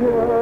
good.